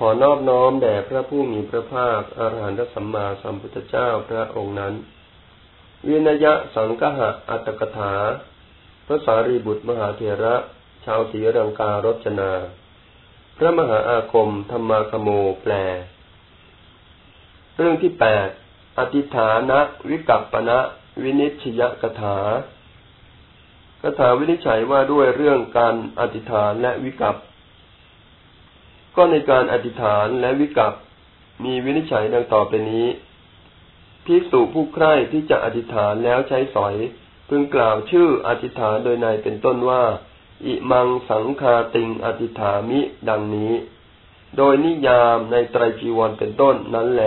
ขอนอบน้อมแด่พระผู้มีพระภาคอรหันตสัมมาสัมพุทธเจ้าพระองค์นั้นวินยะสังกหะอัตถกถา พระสารีบุตรมหาเถระ ชาวศรีรังการจนา พระมหาอาคมธรรมาคโมแปล เรื่องที่แปดอธิฐานะวิกัปปณะวินิชยกถาคาถาวินิจฉัยว่าด้วยเรื่องการอธิษฐานและวิกัป ก็ในการอธิษฐานและวิกัปมีวินิจฉัยดังต่อไปนี้ภิกษุผู้ใคร่ที่จะอธิษฐานแล้วใช้สอย พึงกล่าวชื่ออธิษฐานโดยในเป็นต้นว่า อิมังสังคาติงอธิษฐามิดังนี้ โดยนิยามในไตรจีวรเป็นต้นนั้นแหล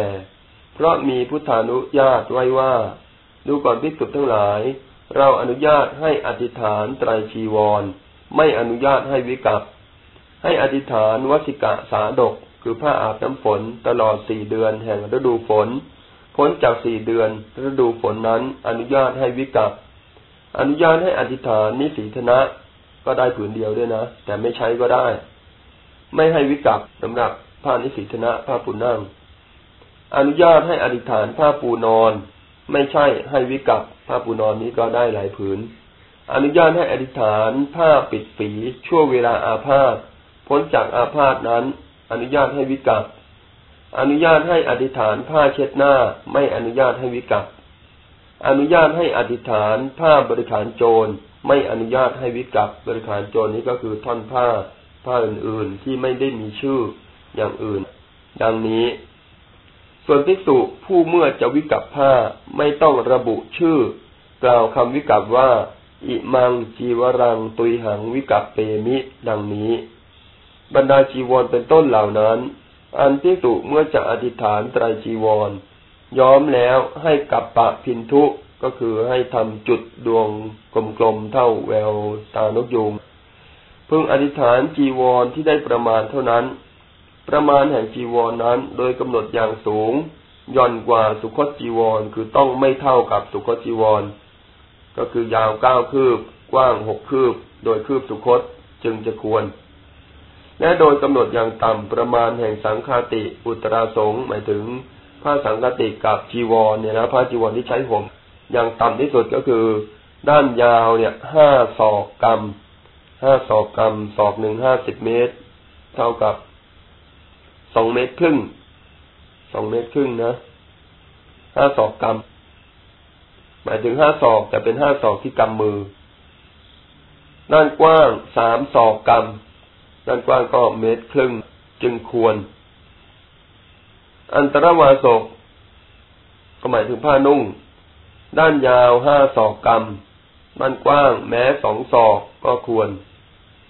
เพราะมีพุทธานุญาตไว้ว่า ดูก่อนภิกษุทั้งหลาย เราอนุญาตให้อธิษฐานไตรจีวร ไม่อนุญาตให้วิกัป ให้อธิษฐานวสิกะสาดก คือผ้าอาบน้ำฝนตลอดสี่เดือนแห่งฤดูฝน พ้นจากสี่เดือนฤดูฝนนั้น อนุญาตให้วิกัปอนุญาตให้อธิษฐานนิสีธนะก็ได้ผืนเดียวด้วยนะ แต่ไม่ใช้ก็ได้ ไม่ให้วิกัปสำหรับผ้านิสีธนะผ้าปูนั่ง อนุญาตให้อธิษฐานผ้าปูนอน ไม่ใช่ให้วิกัปผ้าปูนอนนี้ก็ได้หลายผืน อนุญาตให้อธิษฐานผ้าปิดฝีช่วงเวลาอาพาธ พ้นจากอาพาธนั้น อนุญาตให้วิกัปอนุญาตให้อธิษฐานผ้าเช็ดหน้า ไม่อนุญาตให้วิกัปอนุญาตให้อธิษฐานผ้าบริขารโจร ไม่อนุญาตให้วิกัปบริขารโจรนี้ก็คือท่อนผ้า ผ้าอื่นๆที่ไม่ได้มีชื่ออย่างอื่น ดังนี้ ส่วนภิกษุผู้เมื่อจะวิกัปผ้าไม่ต้องระบุชื่อ กล่าวคำวิกัปว่า อิมังจีวรังตุยหังวิกัปเปมิ ดังนี้ บรรดาจีวรเป็นต้นเหล่านั้น อันพิสุเมื่อจะอธิษฐานไตรจีวร ย้อมแล้วให้กับปะพินทุก็คือให้ทำจุดดวงกลมๆเท่าแววตานกยูงพึงอธิษฐานจีวรที่ได้ประมาณเท่านั้น ประมาณแห่งจีวรนนั้นโดยกำหนดอย่างสูงย่อนกว่าสุคตจีวร คือต้องไม่เท่ากับสุคตจีวร ก็คือยาวเก้าคืบ กว้างหกคืบ โดยคืบสุคตจึงจะควร และโดยกำหนดอย่างต่ำประมาณแห่งสังฆาติ อุตราสงหมายถึงผ้าสังฆาติกับจีวรเนี่ยนะผ้าจีวรที่ใช้ห่มอย่างต่ำที่สุดก็คือ ด้านยาวเนี่ยห้าศอกกรรมห้าศอกกรรมศอกหนึ่งห้าสิบเมตร เท่ากับสองเมตรครึ่งสองเมตรครึ่งนะห้าศอกกรรมหมายถึงห้าศอกแต่เป็นห้าศอกที่กำมือ ด้านกว้างสามศอกกรรม ด้านกว้างก็เมตรครึ่งจึงควร อันตรวาสกก็หมายถึงผ้านุ่ง ด้านยาวห้าศอกกรรมด้านกว้าง แม้สองศอกก็ควร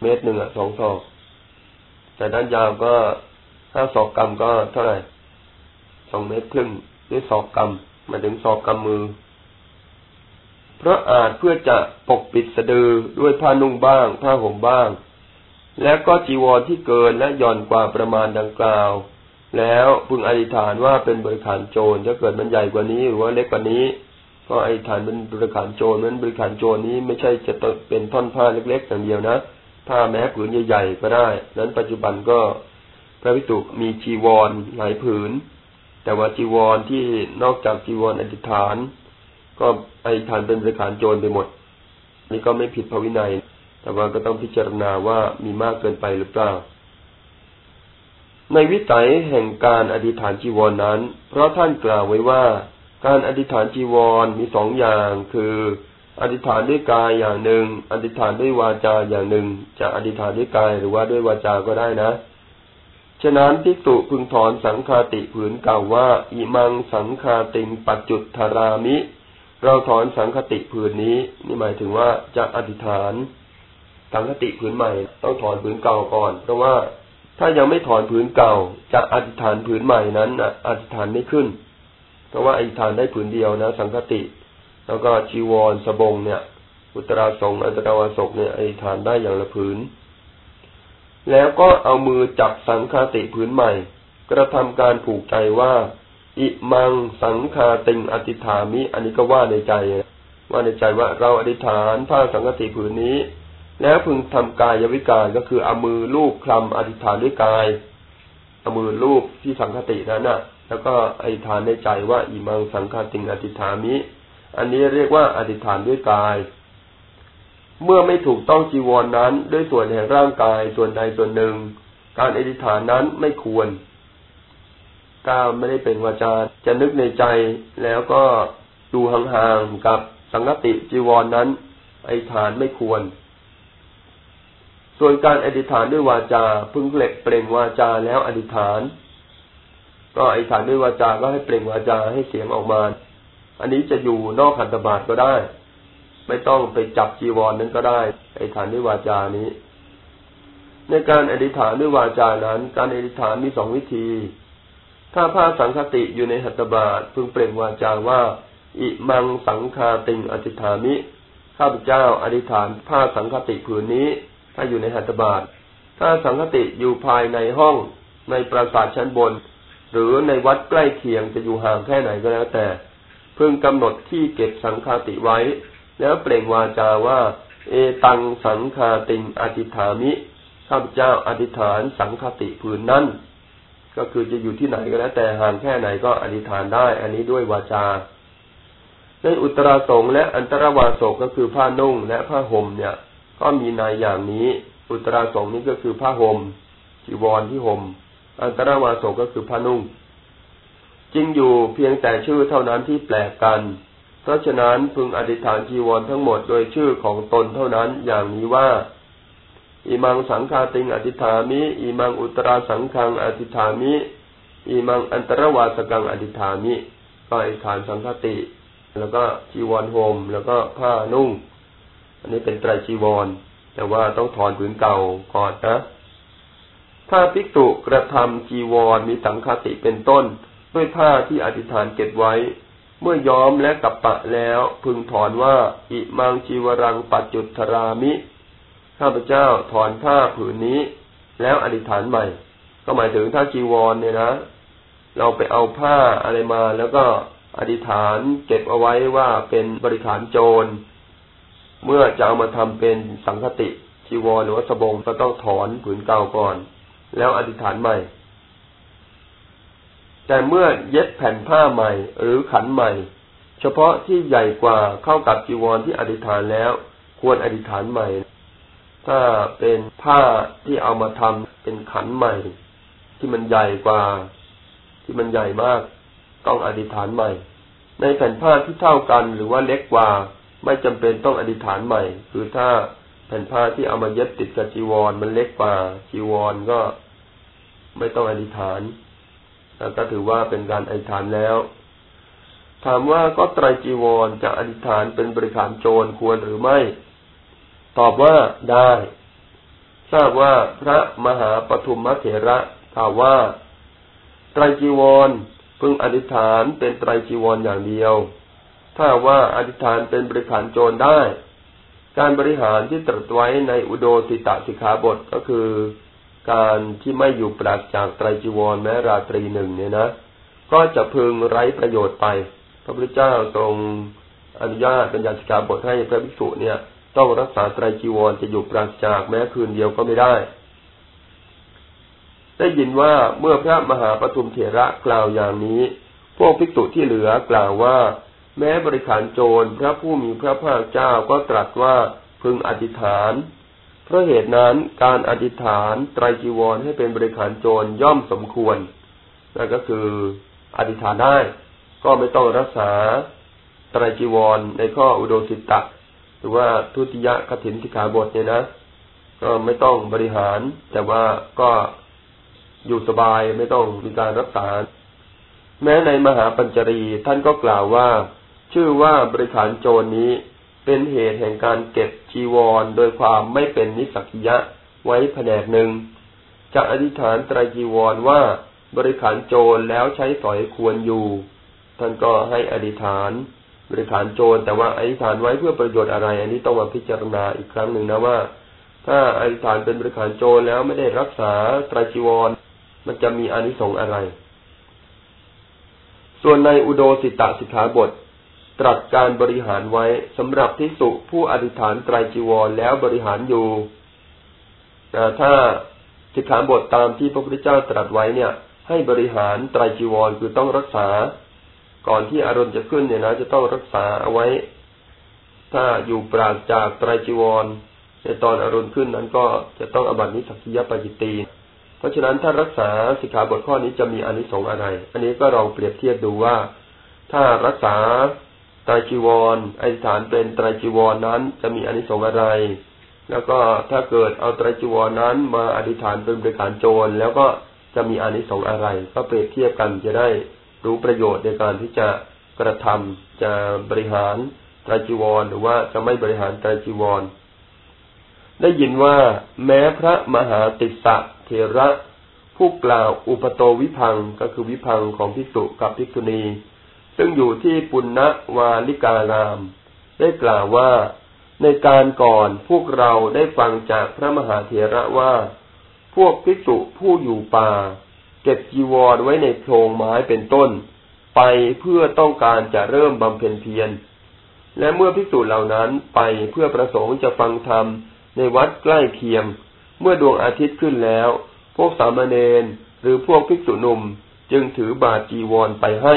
เมตรหนึ่งอะสองศอก แต่ด้านยาวก็ห้าศอกกรรมก็เท่าไหร่สองเมตรครึ่งด้วยศอกกรรมหมายถึงศอกกำมือ เพราะอาจเพื่อจะปกปิดสะดือด้วยผ้านุ่งบ้าง ผ้าห่มบ้าง และก็จีวรที่เกินและหย่อนกว่าประมาณดังกล่าว แล้วพึงอธิษฐานว่าเป็นบริขารโจรถ้าเกิดมันใหญ่กว่านี้หรือว่าเล็กกว่านี้ ก็อธิษฐานเป็นบริขารโจรนั้นบริขารโจรนี้ไม่ใช่จะเป็นท่อนผ้าเล็กๆอย่างเดียวนะผ้าแม้ผืนใหญ่ๆก็ได้ นั้นปัจจุบันก็พระวิตุมีจีวรหลายผืน แต่ว่าจีวรที่นอกจากจีวรอธิษฐาน ก็อธิษฐานเป็นบริขารโจรไปหมดนี่ก็ไม่ผิดพระวินัย แต่ว่าก็ต้องพิจารณาว่ามีมากเกินไปหรือเปล่า ในวิสัยแห่งการอธิษฐานจีวรนนั้น เพราะท่านกล่าวไว้ว่า การอธิษฐานจีวรมีสองอย่าง คืออธิษฐานด้วยกายอย่างหนึ่ง อธิษฐานด้วยวาจาอย่างหนึ่ง จะอธิษฐานด้วยกายหรือว่าด้วยวาจาก็ได้นะ ฉะนั้นพิสุพึงถอนสังคาติผืนเก่าว่า อิมังสังคาติงปัจจุทารามิ เราถอนสังคติผืนนี้ นี่หมายถึงว่าจะอธิษฐาน สังคติผืนใหม่ ต้องถอนผืนเก่าก่อน เพราะว่าถ้ายังไม่ถอนผืนเก่าจะอธิษฐานผืนใหม่นั้นอธิษฐานไม่ขึ้น เพราะว่าอธิษฐานได้ผืนเดียวนะ สังคติ แล้วก็จีวรสบงเนี่ย อุตราสงอันตราวาสกเนี่ยอธิษฐานได้อย่างละผืน แล้วก็เอามือจับสังคติผืนใหม่ กระทำการผูกใจว่า อิมังสังคาติงอธิษฐามิ อันนี้ก็ว่าในใจว่าในใจว่าเราอธิษฐานผ้าสังคติผืนนี้ แล้วพึงทำกายวิการก็คือเอามือลูบคลำอธิษฐานด้วยกายเอามือรูปที่สังคตินั้นน่ะ แล้วก็อธิษฐานในใจว่าอิมังสังคติงอธิษฐามิ อันนี้เรียกว่าอธิษฐานด้วยกาย เมื่อไม่ถูกต้องจีวรนนั้น ด้วยส่วนแห่งร่างกายส่วนใดส่วนหนึ่ง การอธิษฐานนั้นไม่ควรก้าไม่ได้เป็นวาจาจะนึกในใจแล้วก็ดูห่างๆกับสังกติจีวรนนั้นอธิษฐานไม่ควร ส่วนการอธิษฐานด้วยวาจา พึงเปล่งเปล่งวาจาแล้วอธิษฐาน ก็อธิษฐานด้วยวาจา ก็ให้เปล่งวาจาให้เสียงออกมา อันนี้จะอยู่นอกขันธบาตก็ได้ ไม่ต้องไปจับจีวรนนั้นก็ได้อธิษฐานด้วยวาจานี้ ในการอธิษฐานด้วยวาจานั้น การอธิษฐานมีสองวิธี ถ้าผ้าสังคติอยู่ในหัตถบาตพึงเปล่งวาจาว่า อิมังสังคาติงอธิษฐามิข้าพเจ้าอธิษฐานผ้าสังคติผืนนี้ ถ้าอยู่ในหัตถบาท ถ้าสังคติอยู่ภายในห้องในปราสาทชั้นบน หรือในวัดใกล้เคียงจะอยู่ห่างแค่ไหนก็แล้วแต่ เพิ่งกำหนดที่เก็บสังคติไว้ แล้วเปล่งวาจาว่า เอตังสังคาติงอธิฐามิข้าพเจ้าอธิษฐานสังคติผืนนั้นก็คือจะอยู่ที่ไหนก็แล้วแต่ห่างแค่ไหนก็อธิษฐานได้ อันนี้ด้วยวาจาในอุตราสงและอันตรวาสกก็คือผ้านุ่งและผ้าห่มเนี่ย ก็มีนายอย่างนี้ อุตราสงนี้ก็คือผ้าห่มจีวรที่ห่ม อันตรวาสกก็คือผ้านุ่งจริงอยู่เพียงแต่ชื่อเท่านั้นที่แปลกกัน เพราะฉะนั้นพึงอธิษฐานจีวรทั้งหมดโดยชื่อของตนเท่านั้นอย่างนี้ว่าอิมังสังฆาติงอธิษฐามิอิมังอุตราสังขังอธิษฐามิอิมังอันตรวาสกังอธิษฐามิก็อธิษฐานสังฆติ แล้วก็จีวรห่มแล้วก็ผ้านุ่ง อันนี้เป็นไตรจีวร แต่ว่าต้องถอนผืนเก่าก่อนนะ ถ้าภิกษุกระทำจีวรมีสังคติเป็นต้น ด้วยผ้าที่อธิษฐานเก็บไว้ เมื่อย้อมและกับปะแล้ว พึงถอนว่า อิมังจีวรังปัจจุทรามิข้าพเจ้าถอนผ้าผืนนี้ แล้วอธิษฐานใหม่ ก็หมายถึงถ้าจีวรเนี่ยนะ เราไปเอาผ้าอะไรมาแล้วก็อธิษฐานเก็บเอาไว้ว่าเป็นบริขารโจร เมื่อจะเอามาทำเป็นสังคติจีวรหรือว่าสบงก็ต้องถอนผืนเก่าก่อน แล้วอธิษฐานใหม่ แต่เมื่อเย็บแผ่นผ้าใหม่หรือขันใหม่ เฉพาะที่ใหญ่กว่าเข้ากับจีวรที่อธิษฐานแล้ว ควรอธิษฐานใหม่ ถ้าเป็นผ้าที่เอามาทำเป็นขันใหม่ ที่มันใหญ่กว่า ที่มันใหญ่มาก ต้องอธิษฐานใหม่ ในแผ่นผ้าที่เท่ากันหรือว่าเล็กกว่า ไม่จำเป็นต้องอธิษฐานใหม่ คือถ้าแผ่นผ้าที่เอามาเย็บติดกับจีวร มันเล็กกว่าจีวรก็ไม่ต้องอธิษฐานแล้วก็ถือว่าเป็นการอธิษฐานแล้ว ถามว่าก็ไตรจีวรจะอธิษฐานเป็นบริขารโจรควรหรือไม่ ตอบว่าได้ ทราบว่าพระมหาปฐุมมเถระกล่าวว่า ไตรจีวรพึงอธิษฐานเป็นไตรจีวรอย่างเดียว ถ้าว่าอธิษฐานเป็นบริขารโจรได้ การบริหารที่ตรัสไว้ในอุโดติตะสิกขาบทก็คือ การที่ไม่อยู่ปราศจากไตรจีวรแม้ราตรีหนึ่งเนี่ยนะ ก็จะพึงไร้ประโยชน์ไป พระพุทธเจ้าทรงอนุญาตเป็นญาสิกาบทให้พระภิกษุเนี่ย ต้องรักษาไตรจีวรจะอยู่ปราศจากแม้คืนเดียวก็ไม่ได้ ได้ยินว่าเมื่อพระมหาปฐุมเถระกล่าวอย่างนี้ พวกภิกษุที่เหลือกล่าวว่า แม้บริขารโจรพระผู้มีพระภาคเจ้าก็ตรัสว่าพึงอธิษฐาน เพราะเหตุนั้นการอธิษฐานไตรจีวรให้เป็นบริขารโจรย่อมสมควรนั่นก็คืออธิษฐานได้ ก็ไม่ต้องรักษาไตรจีวรในข้ออุโดสิตะหรือว่าทุติยคถินทิขาบทเนี่ยนะ ก็ไม่ต้องบริหาร แต่ว่าก็อยู่สบายไม่ต้องมีการรักษา แม้ในมหาปัญจรีท่านก็กล่าวว่า ชื่อว่าบริขารโจรนี้เป็นเหตุแห่งการเก็บจีวรโดยความไม่เป็นนิสักิยะไว้แผนกหนึ่งจะอธิษฐานไตรจีวรว่าบริขารโจรแล้วใช้สอยควรอยู่ ท่านก็ให้อธิษฐาน บริขารโจรแต่ว่าอธิษฐานไว้เพื่อประโยชน์อะไร อันนี้ต้องมาพิจารณาอีกครั้งหนึ่งนะว่า ถ้าอธิษฐานเป็นบริขารโจรแล้วไม่ได้รักษาไตรจีวร มันจะมีอนิสงส์อะไร ส่วนในอุโดสิตะสิกขาบท ตรัสการบริหารไว้สำหรับที่สุผู้อธิษฐานไตรจีวรแล้วบริหารอยู่ถ้าสิกขาบทตามที่พระพุทธเจ้าตรัสไว้เนี่ย ให้บริหารไตรจีวรคือต้องรักษา ก่อนที่อารมณ์จะขึ้นเนี่ยนะจะต้องรักษาเอาไว้ ถ้าอยู่ปราศจากไตรจีวรในตอนอารมณ์ขึ้นนั้นก็จะต้องอบัตินิสักิยปจิตีเพราะฉะนั้นถ้ารักษาสิกขาบทข้อนี้จะมีอนิสงส์อะไร อันนี้ก็ลองเปรียบเทียบดูว่า ถ้ารักษา ไตรจีวรอธิษฐานเป็นไตรจีวรนั้นจะมีอนิสงส์อะไร แล้วก็ถ้าเกิดเอาไตรจีวรนั้น มาอธิษฐานเป็นบริการโจร แล้วก็จะมีอนิสงส์อะไร ก็เปรียบเทียบกันจะได้รู้ประโยชน์ในการที่จะกระทำจะบริหารไตรจีวร หรือว่าจะไม่บริหารไตรจีวร ได้ยินว่าแม้พระมหาติสสะเทระผู้กล่าวอุปโตวิพังก็คือวิพังของพิสุกับพิกุณี ซึ่งอยู่ที่ปุณณวาลิการาม ได้กล่าวว่า ในการก่อนพวกเราได้ฟังจากพระมหาเถระว่า พวกพิสุผู้อยู่ป่า เก็บจีวรไว้ในโพรงไม้เป็นต้น ไปเพื่อต้องการจะเริ่มบำเพ็ญเพียรและเมื่อพิสูจเหล่านั้นไปเพื่อประสงค์จะฟังธรรมในวัดใกล้เคียง เมื่อดวงอาทิตย์ขึ้นแล้ว พวกสามเณรหรือพวกภิกษุหนุ่มจึงถือบาจีวรไปให้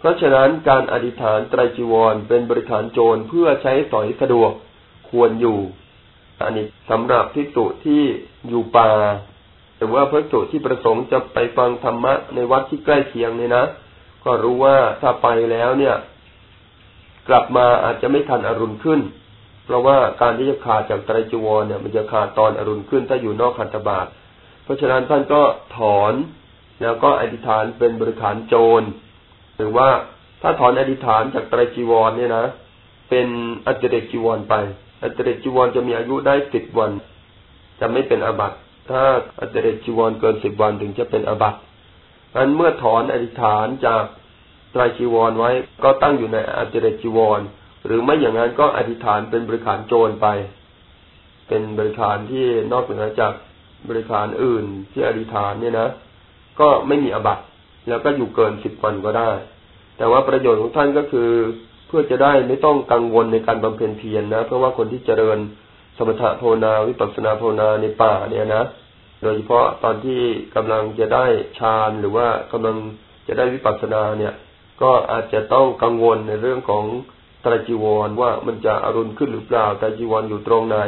เพราะฉะนั้นการอธิษฐานไตรจีวรเป็นบริขารโจรเพื่อใช้สอยสะดวกควรอยู่ อันนี้สำหรับพิสุที่อยู่ป่าหรือว่าพระสุที่ประสงค์จะไปฟังธรรมะในวัดที่ใกล้เคียงเนี่ยนะ ก็รู้ว่าถ้าไปแล้วเนี่ย กลับมาอาจจะไม่ทันอรุณขึ้น เพราะว่าการที่จะขาดจากไตรจีวรเนี่ย มันจะขาดตอนอรุณขึ้นถ้าอยู่นอกคันธบาตเพราะฉะนั้นท่านก็ถอนแล้วก็อธิษฐานเป็นบริขารโจร หรือว่าถ้าถอนอธิษฐานจากไตรจีวรเนี่ยนะ เป็นอัจเดกจีวรไป อัจเดกจีวรจะมีอายุได้สิบวัน จะไม่เป็นอบัตถ้าอัจเดกจีวรเกินสิบวันถึงจะเป็นอบัตอันเมื่อถอนอธิษฐานจากไตรจีวรไว้ ก็ตั้งอยู่ในอัจเดกจีวร หรือไม่อย่างนั้นก็อธิษฐานเป็นบริขารโจรไป เป็นบริขารที่นอกเหนือจากบริขารอื่นที่อธิษฐานเนี่ยนะ ก็ไม่มีอบัติ แล้วก็อยู่เกินสิบวันก็ได้ แต่ว่าประโยชน์ของท่านก็คือ เพื่อจะได้ไม่ต้องกังวลในการบำเพ็ญเพียรนนะ เพราะว่าคนที่เจริญสมถะภาวนาวิปัสสนาภาวนาในป่าเนี่ยนะ โดยเฉพาะตอนที่กำลังจะได้ฌานหรือว่ากำลังจะได้วิปัสสนาเนี่ย ก็อาจจะต้องกังวลในเรื่องของตรจีวรว่ามันจะอรุณขึ้นหรือเปล่าตรจีวรอยู่ตรงไหน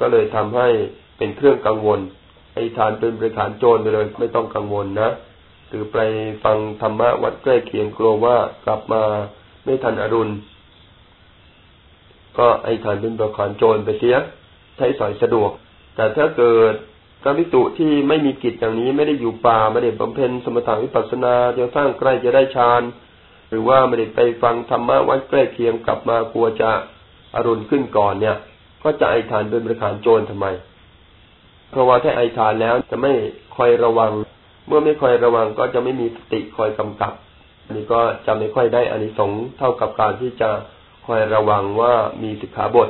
ก็เลยทำให้เป็นเครื่องกังวลไอ้ทานเป็นบริขารโจรไปเลยไม่ต้องกังวลนะ หรือไปฟังธรรมะวัดใกล้เคียงกลัวว่ากลับมาไม่ทันอรุณ ก็ไอ้ฐานเป็นประคารโจรไปเสียใช้สอยสะดวก แต่ถ้าเกิดกรรมิตุที่ไม่มีกิจอย่างนี้ไม่ได้อยู่ป่าไม่ได้บำเพ็ญสมถะวิปัสสนาจะสร้างใกล้จะได้ฌานหรือว่าไม่ได้ไปฟังธรรมะวัดใกล้เคียงกลับมากลัวจะอรุณขึ้นก่อนเนี่ย ก็จะไอฐานเป็นประคารโจรทำไม เพราะว่าถ้าไอฐานแล้วจะไม่คอยระวัง เมื่อไม่คอยระวังก็จะไม่มีสติคอยกำกับนนี้ก็จะไม่ค่อยได้อานิสงส์เท่ากับการที่จะคอยระวังว่ามีสิกขาบท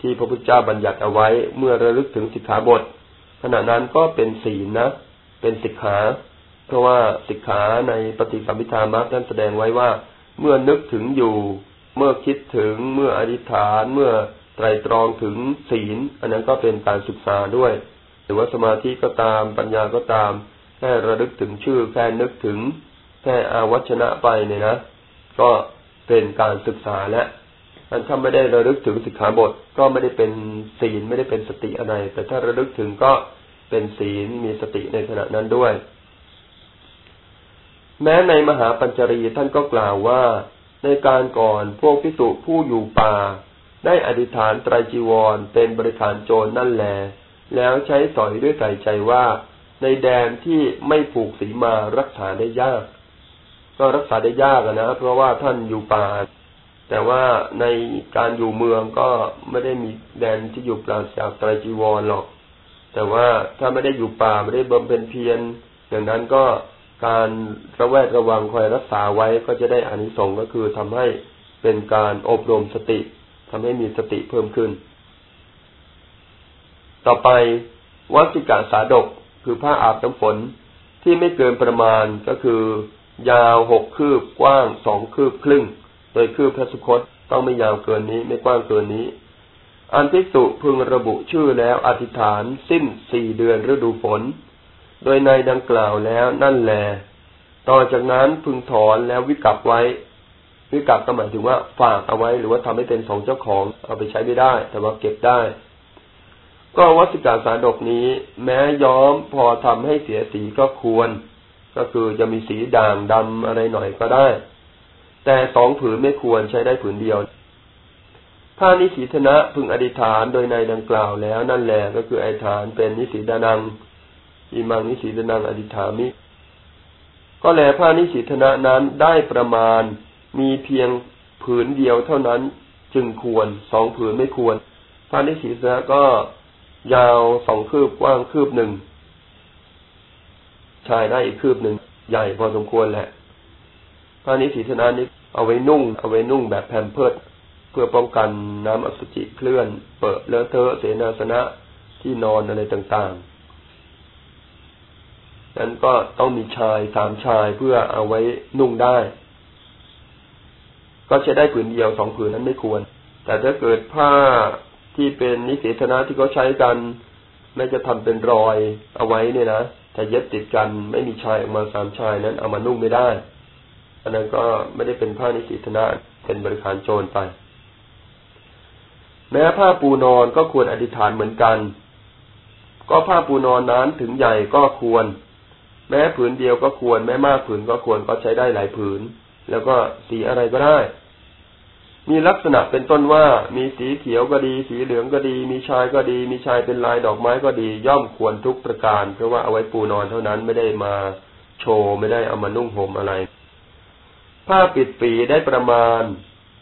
ที่พระพุทธเจ้าบัญญัติเอาไว้ เมื่อระลึกถึงสิกขาบท ขณะนั้นก็เป็นศีลนะ เป็นสิกขา เพราะว่าสิกขาในปฏิสัมพิธามัท่านแสดงไว้ว่า เมื่อนึกถึงอยู่ เมื่อคิดถึงเมื่ออธิษฐาน เมื่อไตรตรองถึงศีล อันนั้นก็เป็นการศึกษาด้วย หรือว่าสมาธิก็ตามปัญญาก็ตาม แค่ระลึกถึงชื่อแค่นึกถึงแค่อาวัชนะไปเนี่ยนะ ก็เป็นการศึกษาแล้วอันถ้าไม่ได้ระลึกถึงสิกขาบท ก็ไม่ได้เป็นศีลไม่ได้เป็นสติอะไร แต่ถ้าระลึกถึงก็เป็นศีลมีสติในขณะนั้นด้วย แม้ในมหาปัญจรีท่านก็กล่าวว่า ในการก่อนพวกพิสุผู้อยู่ป่า ได้อธิษฐานไตรจีวรเป็นบริขารโจรนั่นแหลแล้วใช้สอยด้วยใส่ใจว่า ในแดนที่ไม่ผูกสีมารักษาได้ยาก ก็รักษาได้ยากนะเพราะว่าท่านอยู่ป่าแต่ว่าในการอยู่เมืองก็ไม่ได้มีแดนที่อยู่ปราศจากไตรจีวรหรอก แต่ว่าถ้าไม่ได้อยู่ป่าไม่ได้บำเพ็ญเพียรอย่างนั้นก็การระแวดระวังคอยรักษาไว้ก็จะได้อานิสงส์ก็คือทำให้เป็นการอบรมสติทำให้มีสติเพิ่มขึ้น ต่อไปวัติกาสาดก คือผ้าอาบน้ำฝนที่ไม่เกินประมาณก็คือ ยาวหกคืบกว้างสองคืบครึ่ง โดยคืบพระสุคตต้องไม่ยาวเกินนี้ไม่กว้างเกินนี้ อันภิกษุพึงระบุชื่อแล้วอธิษฐานสิ้นสี่เดือนฤดูฝน โดยในดังกล่าวแล้วนั่นแหละต่อจากนั้นพึงถอนแล้ววิกับไว้ วิกับก็หมายถึงว่าฝากเอาไว้หรือว่าทำให้เป็นของเจ้าของเอาไปใช้ไม่ได้ แต่ว่าเก็บได้ ก็วัสกาสาดกนี้ แม้ย้อมพอทำให้เสียสีก็ควร ก็คือจะมีสีด่างดำอะไรหน่อยก็ได้ แต่สองผืนไม่ควรใช้ได้ผืนเดียว ถ้านิสีธนะพึงอธิษฐานโดยในดังกล่าวแล้วนั่นแหละก็คืออธิษฐานเป็นนิสีดานังอิมังนิสีดานังอธิษฐามิก็แลผ้านิสีธนะนั้นได้ประมาณมีเพียงผืนเดียวเท่านั้นจึงควรสองผืนไม่ควรผ้านิสีธนะก็ ยาวสองคืบกว้างคืบหนึ่งชายได้อีกคืบหนึ่งใหญ่พอสมควรแหละผ้านิสีธนะนี้เอาไว้นุ่ง เอาไว้นุ่งแบบแผ่นเพิดพื่อป้องกันน้ำอสุจิเคลื่อน เปิดเลอะเทอะเสนาสนะที่นอนอะไรต่างๆ นั้นก็ต้องมีชายสามชายเพื่อเอาไว้นุ่งได้ ก็ใช้ได้ผืนเดียวสองผืนนั้นไม่ควร แต่ถ้าเกิดผ้า ที่เป็นนิสิตนะที่เขาใช้กันไม่จะทำเป็นรอยเอาไว้เนี่ยนะถ้าเย็บติดกันไม่มีชายออกมาสามชายนั้นเอามานุ่งไม่ได้ อันนั้นก็ไม่ได้เป็นผ้านิสิตนะเป็นบริการโจรไป แม้ผ้าปูนอนก็ควรอธิษฐานเหมือนกัน ก็ผ้าปูนอนนั้นถึงใหญ่ก็ควร แม้ผืนเดียวก็ควร แม้มากผืนก็ควรก็ใช้ได้หลายผืน แล้วก็สีอะไรก็ได้ มีลักษณะเป็นต้นว่ามีสีเขียวก็ดี สีเหลืองก็ดี มีชายก็ดี มีชายเป็นลายดอกไม้ก็ดี ย่อมควรทุกประการ เพราะว่าเอาไว้ปูนอนเท่านั้นไม่ได้มาโชว์ไม่ได้เอามานุ่งห่มอะไร ผ้าปิดปีได้ประมาณ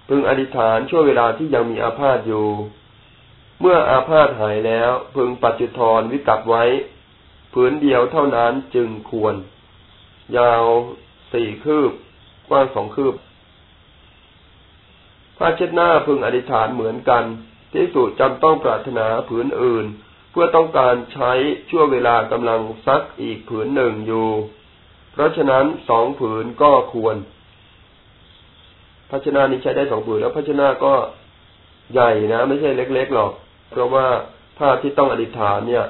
พึงอธิษฐานช่วงเวลาที่ยังมีอาพาธอยู่ เมื่ออาพาธหายแล้ว พึงปัจจุทรวิกัดไว้ผืนเดียวเท่านั้นจึงควร ยาวสี่คืบ กว้างสองคืบ ผ้าเช็ดหน้าพึงอธิษฐานเหมือนกันที่สุดจำต้องปรารถนาผืนอื่น เพื่อต้องการใช้ช่วงเวลากำลังซักอีกผืนหนึ่งอยู่ เพราะฉะนั้นสองผืนก็ควรภาชนะนี้ใช้ได้สองผืนแล้วภาชนะก็ใหญ่นะ ไม่ใช่เล็กๆหรอก เพราะว่าผ้าที่ต้องอธิษฐานเนี่ย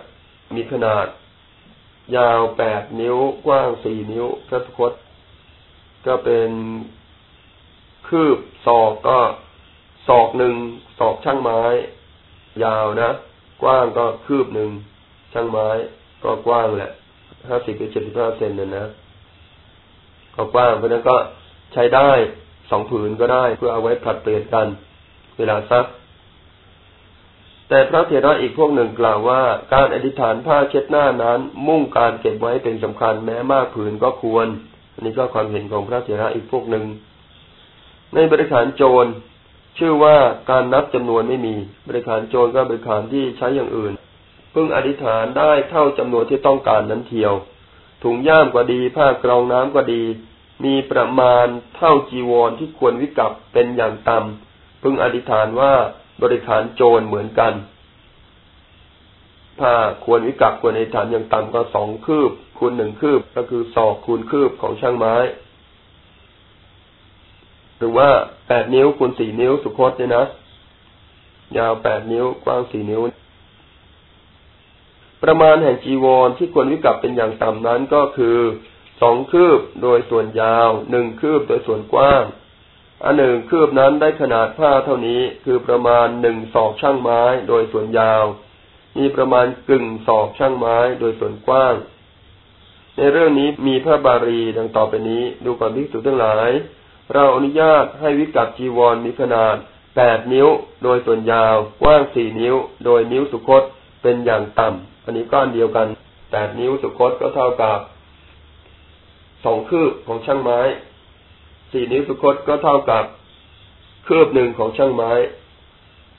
มีขนาด ยาวแปดนิ้วกว้างสี่นิ้วพระสุคตก็เป็น คืบศอกก็ศอกหนึ่งศอกช่างไม้ ยาวนะ กว้างก็คืบหนึ่งช่างไม้ ก็กว้างแหละห้าสิบไปเจ็ดสิบห้าเซนเนี่ยนะก็กว้างเพราะนั้นก็ใช้ได้สองผืนก็ได้เพื่อเอาไว้ผลัดเปลี่ยนกัน เวลาซัก แต่พระเถระอีกพวกหนึ่งกล่าวว่า การอธิษฐานผ้าเช็ดหน้านั้น มุ่งการเก็บไว้เป็นสำคัญแม้มากผืนก็ควร อันนี้ก็ความเห็นของพระเถระอีกพวกหนึ่ง ในบริขารโจร ชื่อว่าการนับจำนวนไม่มี บริขารโจรก็บริขารที่ใช้อย่างอื่นเพิ่งอธิษฐานได้เท่าจำนวนที่ต้องการนั้นเทียว ถุงย่ามก็ดี ผ้ากรองน้ำก็ดี มีประมาณเท่าจีวรที่ควรวิกับเป็นอย่างต่ำพึงอธิษฐานว่าบริขารโจรเหมือนกันถ้าควรวิกับควรอธิษฐานอย่างต่ำก็สองคืบคูณหนึ่งคืบก็คือศอกคูณคืบของช่างไม้ หรือว่าแปดนิ้วคูณสี่นิ้วสุคตเนี่ยนะ ยาวแปดนิ้วกว้างสี่นิ้ว ประมาณแห่งจีวรที่ควรวิกับเป็นอย่างต่ำนั้นก็คือสองคืบโดยส่วนยาวหนึ่งคืบโดยส่วนกว้างอันหนึ่งคืบนั้นได้ขนาดผ้าเท่านี้คือประมาณหนึ่งศอกช่างไม้โดยส่วนยาว มีประมาณกึ่งศอกช่างไม้โดยส่วนกว้าง ในเรื่องนี้มีพระบาลีดังต่อไปนี้ดูก่อนพิสูจทั้งหลาย เราอนุญาตให้วิกัดจีวรมีขนาดแปดนิ้วโดยส่วนยาวกว้างสี่นิ้ว โดยนิ้วสุคตเป็นอย่างต่ำอันนี้ก้อนเดียวกันแปดนิ้วสุคตก็เท่ากับสองคืบของช่างไม้สี่นิ้วสุคตก็เท่ากับคืบหนึ่งของช่างไม้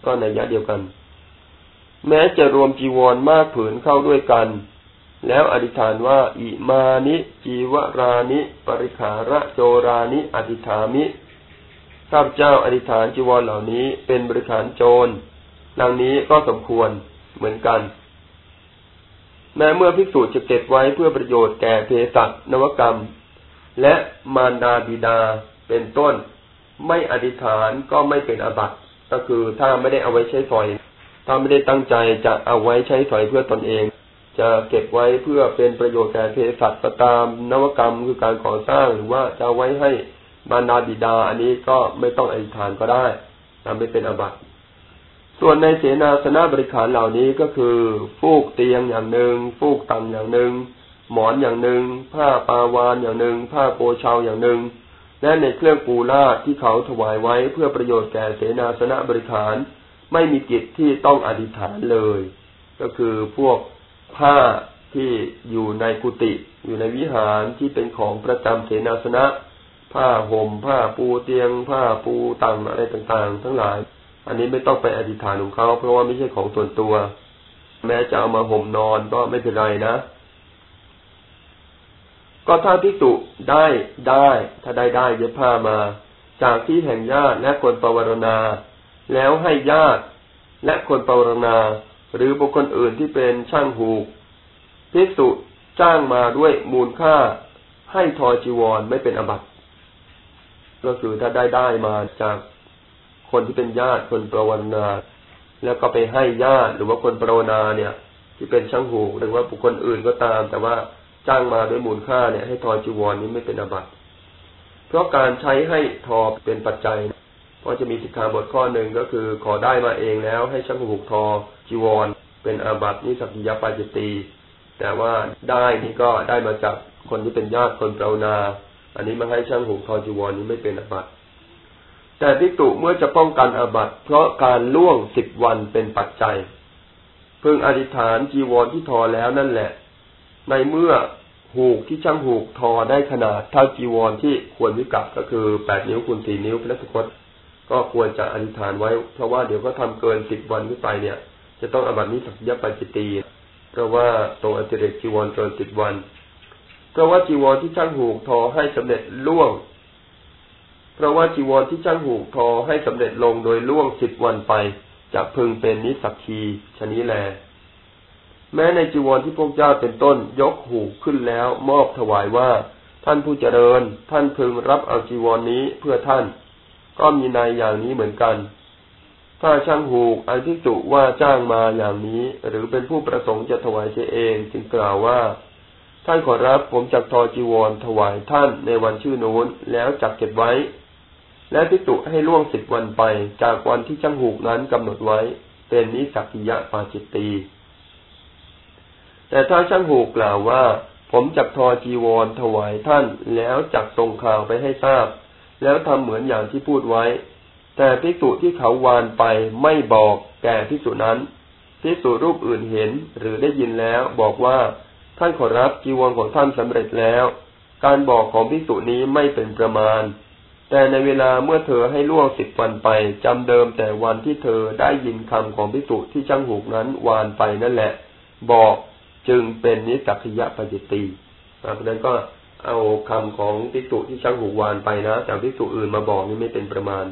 ก็ในยะเดียวกัน แม้จะรวมจีวรมากผืนเข้าด้วยกัน แล้วอธิษฐานว่า อิมานิจีวรานิ ปริขาระโจรานิอธิษฐามิข้าพเจ้าอธิษฐานจีวรเหล่านี้เป็นบริขารโจรดังนี้ก็สมควรเหมือนกันแม้เมื่อภิกษุจะเก็บไว้เพื่อประโยชน์แก่เภสัชนวกรรม และมารดาบิดาเป็นต้น ไม่อธิษฐานก็ไม่เป็นอาบัติก็คือถ้าไม่ได้เอาไว้ใช้สอย ถ้าไม่ได้ตั้งใจจะเอาไว้ใช้สอยเพื่อตนเอง จะเก็บไว้เพื่อเป็นประโยชน์แก่เภสัชก็ตามนวกรรมคือการก่อสร้างหรือว่าจะไว้ให้บารดาบิดา อันนี้ก็ไม่ต้องอธิษฐานก็ได้ทำไม่เป็นอบัติส่วนในเสนาสนะบริขารเหล่านี้ก็คือฟูกเตียงอย่างหนึ่งฟูกตังอย่างหนึ่งหมอนอย่างหนึ่ง ผ้าปาวานอย่างหนึ่ง ผ้าโปเชาอย่างหนึ่ง และในเครื่องปูลาดที่เขาถวายไว้เพื่อประโยชน์แก่เสนาสนะบริขาร ไม่มีกิจที่ต้องอธิษฐานเลย ก็คือพวก ผ้าที่อยู่ในกุฏิอยู่ในวิหารที่เป็นของประจำเสนาสนะ ผ้าห่มผ้าปูเตียง ผ้าปูตังอะไรต่างๆ ทั้งหลาย อันนี้ไม่ต้องไปอธิษฐานของเขาเพราะว่าไม่ใช่ของส่วนตัว แม้จะเอามาห่มนอนก็ไม่เป็นไรนะ ก็ถ้าพิสุได้ได้ ถ้าได้ได้เย็บผ้ามา จากที่แห่งญาติและคนปวารณา แล้วให้ญาติและคนปวารณา หรือบุคคลอื่นที่เป็นช่างหูกพิสุจ้างมาด้วยมูลค่าให้ทอจีวรไม่เป็นอบัติก็คือถ้าได้ได้มาจากคนที่เป็นญาติคนปรวนา แล้วก็ไปให้ญาติหรือว่าคนปรวนาเนี่ย ที่เป็นช่างหูหรือว่าบุคคลอื่นก็ตาม แต่ว่าจ้างมาด้วยมูลค่าเนี่ยให้ทอจีวรนี้ไม่เป็นอบัติเพราะการใช้ให้ทอเป็นปัจจัย เพราะจะมีสิกขาบทข้อหนึ่งก็คือขอได้มาเองแล้วให้ช่างหูกทอ จีวร เป็นอาบัตินิสักยปาจิตี แต่ว่าได้นี่ก็ได้มาจากคนที่เป็นญาติคนเปรานา อันนี้มาให้ช่างหูกทอจีวรนี้ไม่เป็นอาบัติแต่พิจุเมื่อจะป้องกันอาบัติเพราะการล่วงสิบวันเป็นปัจจัยพึงอธิษฐานจีวรที่ทอแล้วนั่นแหละ ในเมื่อหูกที่ช่างหูกทอได้ขนาดเท่าจีวรที่ควรวิกับก็คือแปดนิ้วคูณสี่นิ้วพระสุคตก็ควรจะอธิษฐานไว้ เพราะว่าเดี๋ยวก็ทำเกินสิบวันขึ้นไปเนี่ย จะต้องอบัตินี้สักยปัจิตีเพราะว่าตรงอัติเรกจีวรเกินสิบวัน เพราะว่าจีวรที่ช่างหูกทอให้สำเร็จล่วง เพราะว่าจีวรที่ช่างหูกทอให้สำเร็จลงโดยล่วงสิบวันไปจะพึงเป็นนิสักคีชนี้แล แม้ในจีวรที่พวกเจ้าเป็นต้นยกหูขึ้นแล้วมอบถวายว่า ท่านผู้เจริญ ท่านพึงรับเอาจีวรนนี้เพื่อท่าน ก็มีนายอย่างนี้เหมือนกัน ถ้าช่างหูกอันที่จุว่าจ้างมาอย่างนี้ หรือเป็นผู้ประสงค์จะถวายเจเองจึงกล่าวว่า ท่านขอรับผมจักทอจีวรถวายท่านในวันชื่อโน้นแล้วจักเก็บไว้ และพิจุให้ล่วงสิบวันไปจากวันที่ช่างหูกนั้นกำหนดไว้ เป็นนิสักิยะปาจิตตีแต่ถ้าช่างหูกล่าวว่า ผมจักทอจีวรถวายท่านแล้วจักส่งข่าวไปให้ทราบ แล้วทำเหมือนอย่างที่พูดไว้ แต่พิสุที่เขาวานไปไม่บอกแก่พิสุนั้นพิสุรูปอื่นเห็นหรือได้ยินแล้วบอกว่าท่านขอรับจีวรของท่านสำเร็จแล้ว การบอกของพิสุนี้ไม่เป็นประมาณ แต่ในเวลาเมื่อเธอให้ล่วงสิบวันไปจำเดิมแต่วันที่เธอได้ยินคำของพิสุที่ช่างหูกนั้นวานไปนั่นแหละ บอกจึงเป็นนิสักยะปฏิตีเพราะนั้นก็เอาคำของพิสุที่ช่างหูวานไปนะแต่พิสุอื่นมาบอกนี่ไม่เป็นประมาณ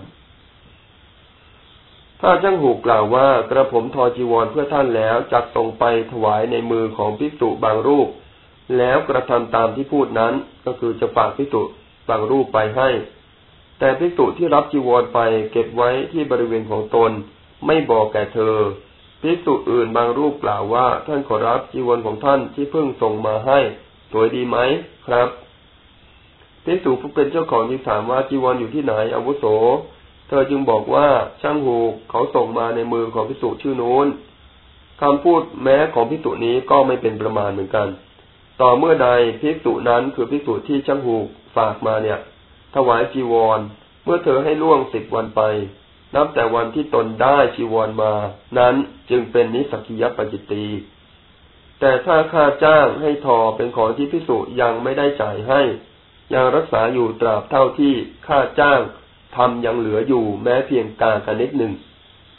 ถ้าช่างหูกล่าวว่ากระผมทอจีวรเพื่อท่านแล้วจักส่งไปถวายในมือของพิสุบางรูป แล้วกระทำตามที่พูดนั้นก็คือจะฝากพิสุบางรูปไปให้ แต่พิสุที่รับจีวรไปเก็บไว้ที่บริเวณของตน ไม่บอกแก่เธอภิกษุอื่นบางรูปกล่าวว่าท่านขอรับจีวรของท่านที่เพิ่งส่งมาให้ สวยดีไหมครับภิกษุผู้เป็นเจ้าของจึงถามว่าจีวรอยู่ที่ไหนอาวุโส เธอจึงบอกว่าช่างหูเขาส่งมาในมือของภิกษุชื่อนู้นคำพูดแม้ของภิกษุนี้ก็ไม่เป็นประมาณเหมือนกัน ต่อเมื่อใดภิกษุนั้นคือภิกษุที่ช่างหูฝากมาเนี่ย ถวายจีวร เมื่อเธอให้ล่วงสิบวันไป นับแต่วันที่ตนได้ชีวรมา นั้นจึงเป็นนิสกิยปจิตีแต่ถ้าค่าจ้างให้ทอเป็นของที่พิสุยังไม่ได้จ่ายให้ ยังรักษาอยู่ตราบเท่าที่ค่าจ้าง ทำยังเหลืออยู่แม้เพียงกากันนิดหนึ่ง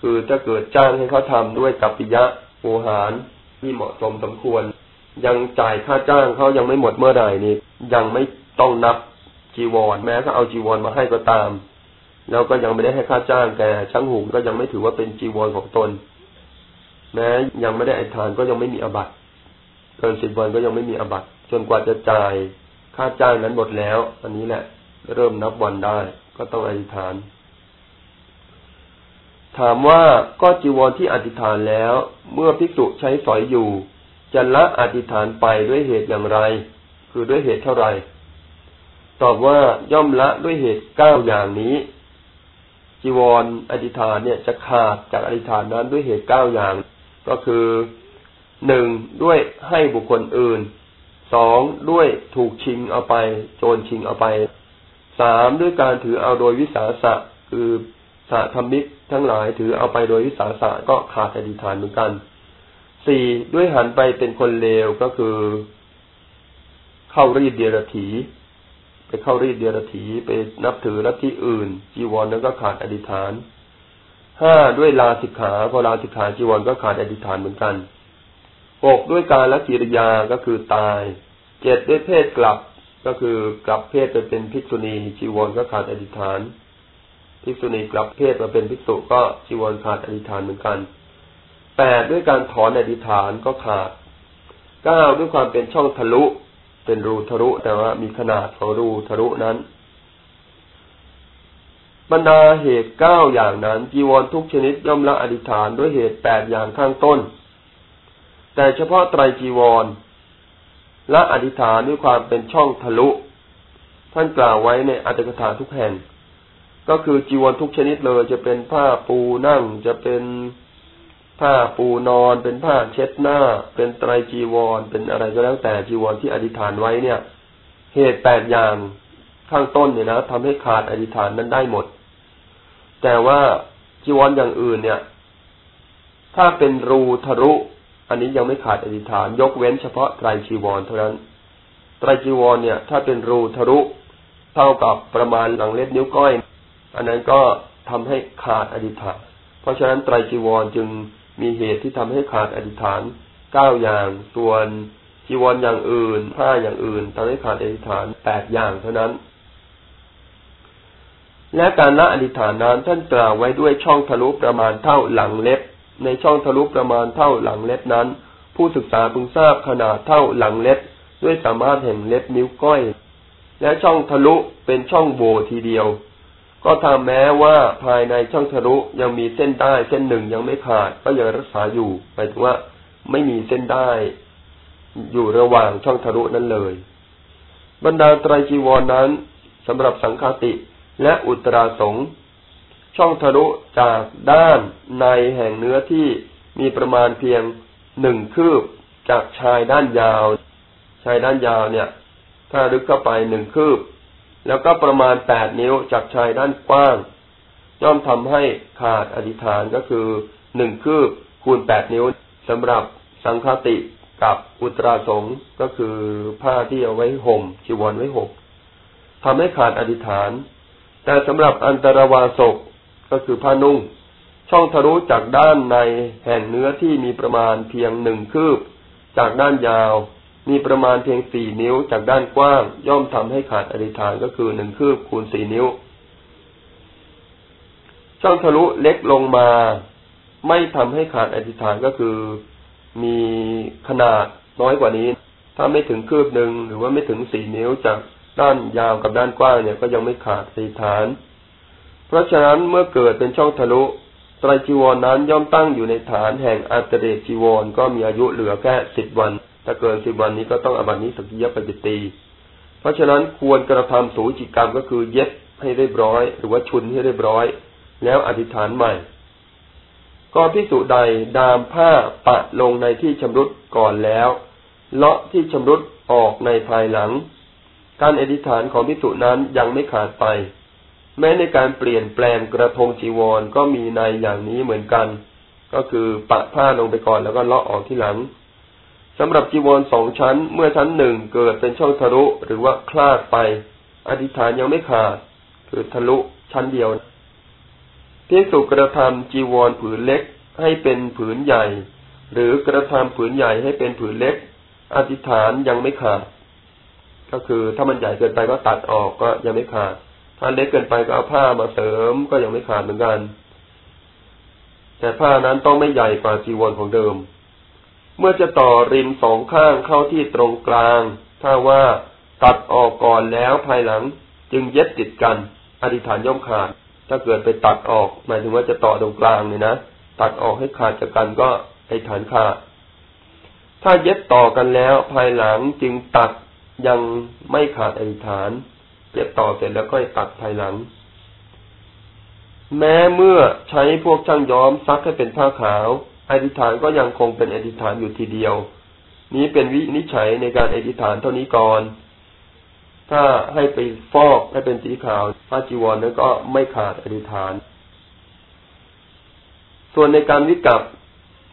คือถ้าเกิดจ้างให้เขาทำด้วยกัปปิยะโอหารที่เหมาะสมสมควร ยังจ่ายค่าจ้างเขายังไม่หมดเมื่อใดนี่ยังไม่ต้องนับจีวร แม้เขาเอาจีวรมาให้ก็ตาม แล้วก็ยังไม่ได้ให้ค่าจ้างแกช่างหูก็ยังไม่ถือว่าเป็นจีวรของตนแม้ยังไม่ได้อธิษฐานก็ยังไม่มีอบัตเกินสิบวันก็ยังไม่มีอบัตจนกว่าจะจ่ายค่าจ้างนั้นหมดแล้ว อันนี้แหละ เริ่มนับวันได้ก็ต้องอธิษฐาน ถามว่าก็จีวรที่อธิษฐานแล้ว เมื่อภิกษุใช้สอยอยู่ จะละอธิษฐานไปด้วยเหตุอย่างไร คือด้วยเหตุเท่าไรตอบว่าย่อมละด้วยเหตุเก้าอย่างนี้ จีวรอธิษฐานเนี่ยจะขาดจากอธิษฐานนั้นด้วยเหตุเก้าอย่าง ก็คือหนึ่งด้วยให้บุคคลอื่นสองด้วยถูกชิงเอาไป โจรชิงเอาไป สามด้วยการถือเอาโดยวิสาสะคือสะธรรมิกทั้งหลายถือเอาไปโดยวิสาสะก็ขาดอธิษฐานเหมือนกันสี่ด้วยหันไปเป็นคนเลวก็คือ เข้ารีดเดียรถี ไปเข้ารีดเดียรถีไปนับถือลัทธิอื่น จีวรนั้นก็ขาดอธิษฐานห้าด้วยลาสิกขาพอลาสิกขาจีวรก็ขาดอธิษฐานเหมือนกันหกด้วยการละกิริยาก็คือตายเจ็ดด้วยเพศกลับ ก็คือกลับเพศไปเป็นภิกษุณีจีวรก็ขาดอธิษฐาน ภิกษุณีกลับเพศมาเป็นภิกษุก็จีวรขาดอธิษฐานเหมือนกันแปดด้วยการถอนอธิษฐานก็ขาดเก้าด้วยความเป็นช่องทะลุ เป็นรูทะลุแต่ว่ามีขนาดของรูทะลุนั้นบรรดาเหตุเก้าอย่างนั้นจีวรทุกชนิดย่อมละอธิษฐานด้วยเหตุแปดอย่างข้างต้น แต่เฉพาะไตรจีวร และอธิษฐานด้วยความเป็นช่องทะลุ ท่านกล่าวไว้ในอัตถกถาทุกแห่ง ก็คือจีวรทุกชนิดเลย จะเป็นผ้าปูนั่ง จะเป็นผ้าปูนอน เป็นผ้าเช็ดหน้า เป็นไตรจีวร เป็นอะไรก็แล้วแต่จีวรที่อธิษฐานไว้เนี่ย เหตุแปดอย่างข้างต้นเนี่ยนะทำให้ขาดอธิษฐานนั้นได้หมด แต่ว่าจีวรอย่างอื่นเนี่ย ถ้าเป็นรูทะลุ อันนี้ยังไม่ขาดอธิษฐาน ยกเว้นเฉพาะไตรจีวรเท่านั้น ไตรจีวรเนี่ย ถ้าเป็นรูทะลุเท่ากับประมาณหลังเล็บนิ้วก้อย อันนั้นก็ทำให้ขาดอธิษฐาน เพราะฉะนั้นไตรจีวรจึงมีเหตุที่ทำให้ขาดอธิษฐานเก้าอย่าง ส่วนจีวรอย่างอื่นผ้าอย่างอื่นทำให้ขาดอธิษฐานแปดอย่างเท่านั้น และการละอธิษฐานนั้นท่านกล่าวไว้ด้วยช่องทะลุประมาณเท่าหลังเล็บ ในช่องทะลุประมาณเท่าหลังเล็บนั้น ผู้ศึกษาพึงทราบขนาดเท่าหลังเล็บ ด้วยสามารถเห็นเล็บนิ้วก้อย และช่องทะลุเป็นช่องโบทีเดียว ก็ทำแม้ว่าภายในช่องทะลุยังมีเส้นได้เส้นหนึ่งยังไม่ขาดก็ยังรักษาอยู่หมายถึงว่าไม่มีเส้นได้อยู่ระหว่างช่องทะลุนั้นเลย บรรดาไตรจีวรนนั้นสำหรับสังฆาติและอุตราสง ช่องทะลุจากด้านในแห่งเนื้อที่มีประมาณเพียงหนึ่งคืบจากชายด้านยาว ชายด้านยาวเนี่ย ถ้าลึกเข้าไปหนึ่งคืบ แล้วก็ประมาณแปดนิ้วจากชายด้านกว้าง ย่อมทำให้ขาดอธิษฐานก็คือหนึ่งคืบคูณแปดนิ้วสำหรับสังฆติกับอุตราสงก็คือผ้าที่เอาไว้ห่มจีวรไว้ห่มทำให้ขาดอธิษฐาน แต่สำหรับอันตรวาสก ก็คือผ้านุ่ง ช่องทะลุจากด้านในแห่งเนื้อที่มีประมาณเพียงหนึ่งคืบ จากด้านยาว มีประมาณเพียงสี่นิ้วจากด้านกว้าง ย่อมทำให้ขาดอธิษฐานก็คือหนึ่งคืบคูณสี่นิ้ว ช่องทะลุเล็กลงมา ไม่ทำให้ขาดอธิษฐานก็คือ มีขนาดน้อยกว่านี้ ถ้าไม่ถึงคืบหนึ่งหรือว่าไม่ถึงสี่นิ้วจากด้านยาวกับด้านกว้างเนี่ยก็ยังไม่ขาดอธิฐาน เพราะฉะนั้นเมื่อเกิดเป็นช่องทะลุไตรจีวรนนั้นย่อมตั้งอยู่ในฐานแห่งอัตเดจีวรก็มีอายุเหลือแค่สิบวัน ถ้าเกินสิบวันนี้ก็ต้องอบัตินี้สกิยปจิตี เพราะฉะนั้นควรกระทำสูจิกรรมก็คือเย็บให้เรียบร้อย หรือว่าชุนให้เรียบร้อย แล้วอธิษฐานใหม่ก็พิสุใดดามผ้าปะลงในที่ชำรุดก่อนแล้ว เลาะที่ชำรุดออกในภายหลัง การอธิษฐานของพิสุนั้นยังไม่ขาดไป แม้ในการเปลี่ยนแปลงกระทงจีวรก็มีในอย่างนี้เหมือนกัน ก็คือปะผ้าลงไปก่อนแล้วก็เลาะออกที่หลังสำหรับจีวรสองชั้น เมื่อชั้นหนึ่งเกิดเป็นช่องทะลุหรือว่าคลาดไป อธิษฐานยังไม่ขาด คือทะลุชั้นเดียวพิสุกระทำจีวรผืนเล็กให้เป็นผืนใหญ่ หรือกระทำผืนใหญ่ให้เป็นผืนเล็ก อธิษฐานยังไม่ขาด ก็คือถ้ามันใหญ่เกินไปก็ตัดออกก็ยังไม่ขาด ถ้าเล็กเกินไปก็เอาผ้ามาเสริมก็ยังไม่ขาดเหมือนกัน แต่ผ้านั้นต้องไม่ใหญ่กว่าจีวรของเดิม เมื่อจะต่อริมสองข้างเข้าที่ตรงกลาง ถ้าว่าตัดออกก่อนแล้วภายหลัง จึงเย็บติดกัน อธิษฐานย่อมขาด ถ้าเกิดไปตัดออก หมายถึงว่าจะต่อตรงกลางเนี่ยนะตัดออกให้ขาดจากกันก็ไอ้ฐานขาดถ้าเย็บต่อกันแล้วภายหลังจึงตัดยังไม่ขาดอธิษฐาน เย็บต่อเสร็จแล้วก็ตัดภายหลัง แม้เมื่อใช้พวกช่างย้อมซักให้เป็นผ้าขาวอธิษฐานก็ยังคงเป็นอธิษฐานอยู่ทีเดียว นี้เป็นวินิจฉัยในการอธิษฐานเท่านี้ก่อน ถ้าให้ไปฟอกให้เป็นสีขาวผ้าจีวรนั้นก็ไม่ขาดอธิษฐาน ส่วนในการวิกับ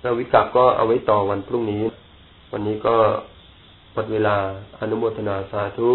เราวิกับก็เอาไว้ต่อวันพรุ่งนี้ วันนี้ก็หมดเวลาอนุโมทนาสาธุ